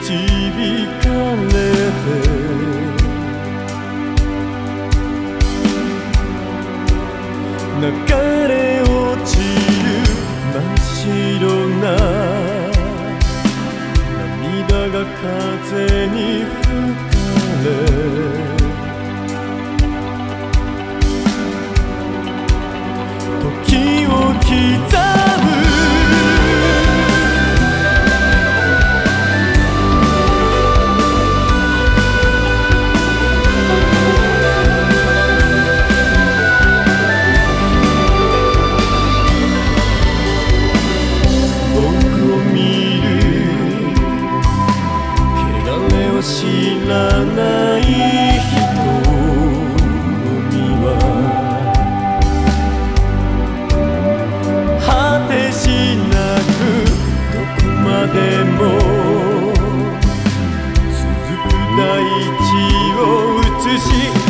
導かれて。流れ落ちる真っ白な涙が風に吹かれ。時を刻む you